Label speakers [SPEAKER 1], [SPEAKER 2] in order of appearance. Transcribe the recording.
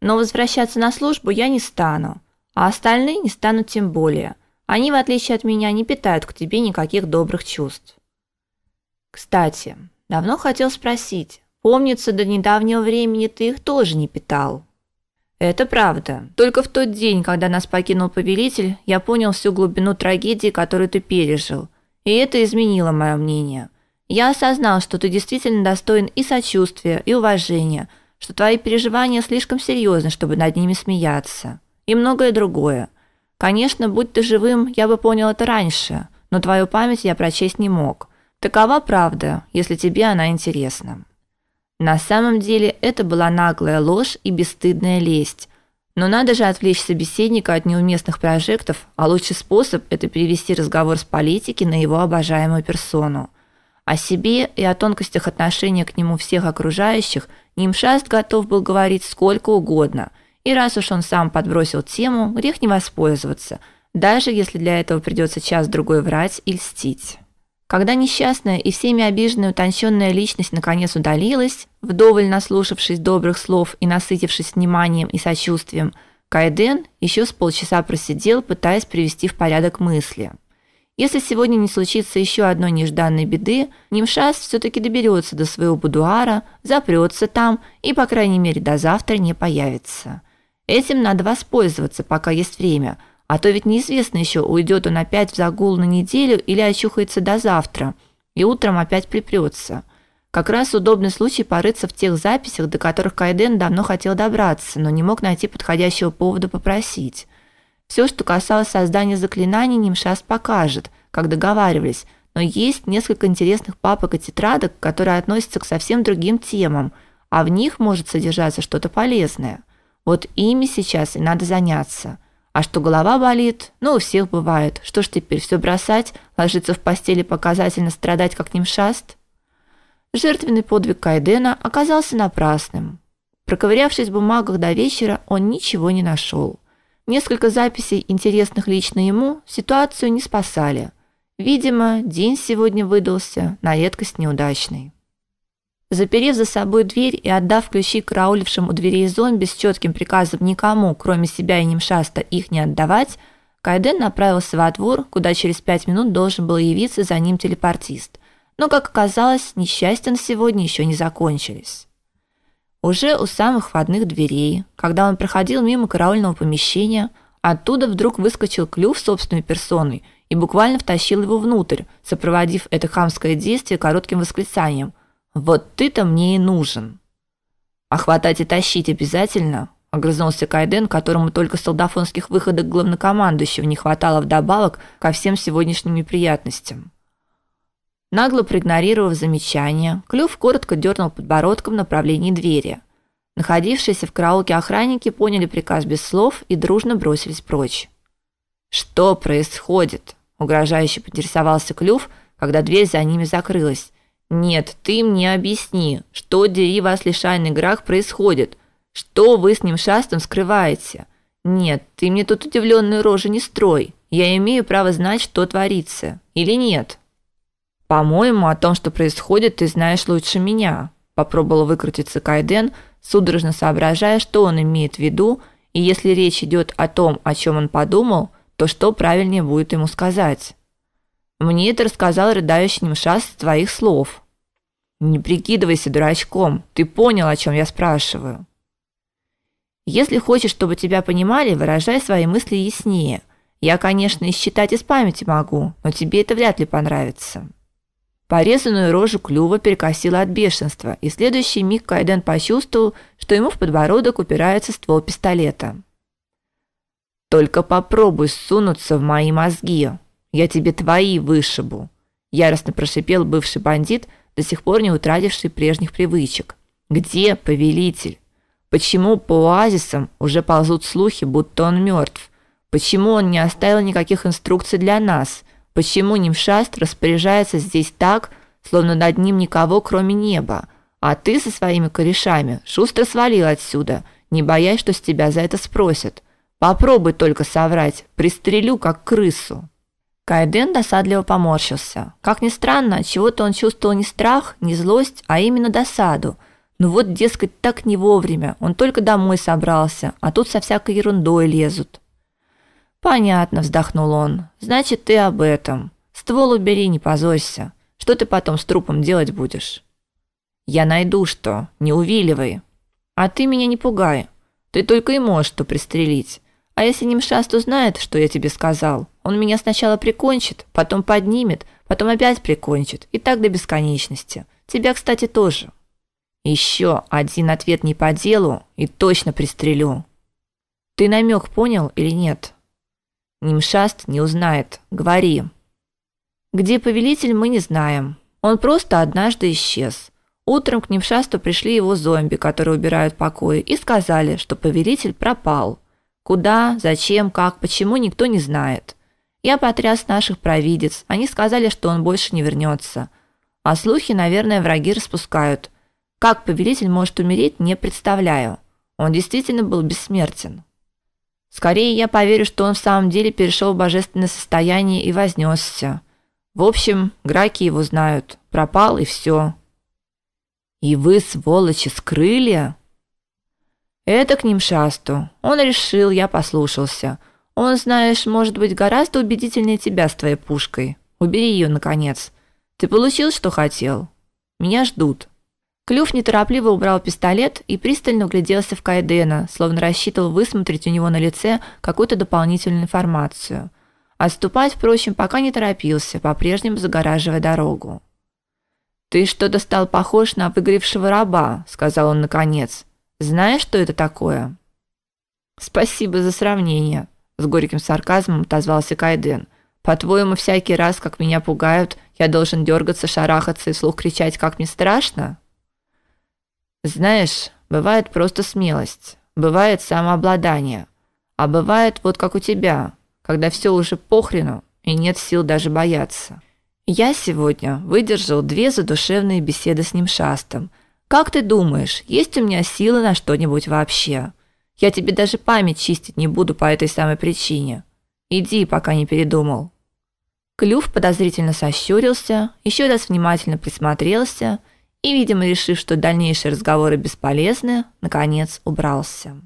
[SPEAKER 1] Но возвращаться на службу я не стану, а остальные не станут тем более. Они, в отличие от меня, не питают к тебе никаких добрых чувств. Кстати, давно хотел спросить. Помнится, до недавнего времени ты их тоже не питал. Это правда. Только в тот день, когда нас покинул повелитель, я понял всю глубину трагедии, которую ты пережил. И это изменило мое мнение. Я осознал, что ты действительно достоин и сочувствия, и уважения, что твои переживания слишком серьезны, чтобы над ними смеяться. И многое другое. Конечно, будь ты живым, я бы понял это раньше, но твою память я прочесть не мог. Такова правда, если тебе она интересна. На самом деле это была наглая ложь и бесстыдная лесть. Но надо же отвлечь собеседника от неуместных прожектов, а лучший способ это перевести разговор с политики на его обожаемую персону. О себе и о тонкостях отношения к нему всех окружающих Нимшаст готов был говорить сколько угодно. И раз уж он сам подбросил тему, грех не воспользоваться, даже если для этого придется час другой врать и льстить. Когда несчастная и всеми обиженная утонченная личность наконец удалилась, вдоволь наслушавшись добрых слов и насытившись вниманием и сочувствием, Кайден еще с полчаса просидел, пытаясь привести в порядок мысли. Если сегодня не случится еще одной нежданной беды, Нимшас все таки доберется до своего будуара, запрется там и, по крайней мере, до завтра не появится. Этим надо воспользоваться, пока есть время – а то ведь неизвестно еще, уйдет он опять в загул на неделю или очухается до завтра, и утром опять припрется. Как раз удобный случай порыться в тех записях, до которых Кайден давно хотел добраться, но не мог найти подходящего повода попросить. Все, что касалось создания заклинаний, Нимшас покажет, как договаривались, но есть несколько интересных папок и тетрадок, которые относятся к совсем другим темам, а в них может содержаться что-то полезное. Вот ими сейчас и надо заняться. А что голова болит, ну у всех бывает. Что ж теперь все бросать, ложиться в постели показательно страдать как нимшаст? Жертвенный подвиг Кайдена оказался напрасным. Проковырявшись в бумагах до вечера, он ничего не нашел. Несколько записей, интересных лично ему, ситуацию не спасали. Видимо, день сегодня выдался на редкость неудачный. Заперев за собой дверь и отдав ключи караулившим у дверей зомби с четким приказом никому, кроме себя и Нимшаста, их не отдавать, Кайден направился во двор, куда через пять минут должен был явиться за ним телепортист. Но, как оказалось, несчастья на сегодня еще не закончились. Уже у самых входных дверей, когда он проходил мимо караульного помещения, оттуда вдруг выскочил Клюв собственной персоной и буквально втащил его внутрь, сопроводив это хамское действие коротким восклицанием: вот ты-то мне и нужен. А хватать и тащить обязательно, огрызнулся Кайден, которому только солдафонских выходок главнокомандующего не хватало вдобавок ко всем сегодняшним неприятностям. Нагло проигнорировав замечание, Клюв коротко дернул подбородком в направлении двери. Находившиеся в караулке охранники поняли приказ без слов и дружно бросились прочь. Что происходит? угрожающе поинтересовался Клюв, когда дверь за ними закрылась. Нет, ты мне объясни, что дери вас лишайный грах происходит? Что вы с ним шастом скрываете? Нет, ты мне тут удивленную рожу не строй. Я имею право знать, что творится. Или нет? По-моему, о том, что происходит, ты знаешь лучше меня. Попробовал выкрутиться Кайден, судорожно соображая, что он имеет в виду, и если речь идет о том, о чем он подумал, то что правильнее будет ему сказать. Мне это рассказал рыдающий Нимшас с твоих слов. Не прикидывайся дурачком. Ты понял, о чем я спрашиваю. Если хочешь, чтобы тебя понимали, выражай свои мысли яснее. Я, конечно, и считать из памяти могу, но тебе это вряд ли понравится. Порезанную рожу клюва перекосило от бешенства, и в следующий миг Кайден почувствовал, что ему в подбородок упирается ствол пистолета. Только попробуй сунуться в мои мозги, я тебе твои вышибу, яростно прошипел бывший бандит, до сих пор не утративший прежних привычек. Где повелитель? Почему по оазисам уже ползут слухи, будто он мертв? Почему он не оставил никаких инструкций для нас? Почему Нимшаст распоряжается здесь так, словно над ним никого, кроме неба? А ты со своими корешами шустро свалил отсюда, не боясь, что с тебя за это спросят. Попробуй только соврать, пристрелю как крысу. Кайден досадливо поморщился. Как ни странно, чего-то он чувствовал не страх, не злость, а именно досаду. Ну вот, дескать, так не вовремя. Он только домой собрался, а тут со всякой ерундой лезут. Понятно, вздохнул он. Значит, ты об этом. Ствол убери, не позорься. Что ты потом с трупом делать будешь? Я найду что, не увиливай. А ты меня не пугай. Ты только и можешь что пристрелить. А если Нимшаст узнает, что я тебе сказал, он меня сначала прикончит, потом поднимет, потом опять прикончит, и так до бесконечности. Тебя, кстати, тоже. Еще один ответ не по делу, и точно пристрелю. Ты намек понял или нет? Нимшаст не узнает. Говори. Где повелитель, мы не знаем. Он просто однажды исчез. Утром к Нимшасту пришли его зомби, которые убирают покои, и сказали, что повелитель пропал. Куда, зачем, как, почему никто не знает. Я потряс наших провидец. Они сказали, что он больше не вернется. А слухи, наверное, враги распускают. Как повелитель может умереть, не представляю. Он действительно был бессмертен. Скорее я поверю, что он в самом деле перешел в божественное состояние и вознесся. В общем, граки его знают. Пропал и все. И вы, сволочи, скрыли? Это к ним шасту. Он решил, я послушался. Он, знаешь, может быть гораздо убедительнее тебя с твоей пушкой. Убери ее наконец. Ты получил, что хотел? Меня ждут. Клюв неторопливо убрал пистолет и пристально вгляделся в Кайдена, словно рассчитывал высмотреть у него на лице какую-то дополнительную информацию. Отступать, впрочем, пока не торопился, по-прежнему загораживая дорогу. Ты что-то стал похож на выгоревшего раба, сказал он наконец. Знаешь, что это такое? Спасибо за сравнение, с горьким сарказмом отозвался Кайден. По-твоему, всякий раз, как меня пугают, я должен дергаться, шарахаться и вслух кричать, как мне страшно? Знаешь, бывает просто смелость, бывает самообладание, а бывает вот как у тебя, когда все уже похрену и нет сил даже бояться. Я сегодня выдержал две задушевные беседы с ним шастом, как ты думаешь, есть у меня силы на что-нибудь вообще? Я тебе даже память чистить не буду по этой самой причине. Иди, пока не передумал. Клюв подозрительно сощурился, еще раз внимательно присмотрелся и, видимо, решив, что дальнейшие разговоры бесполезны, наконец убрался.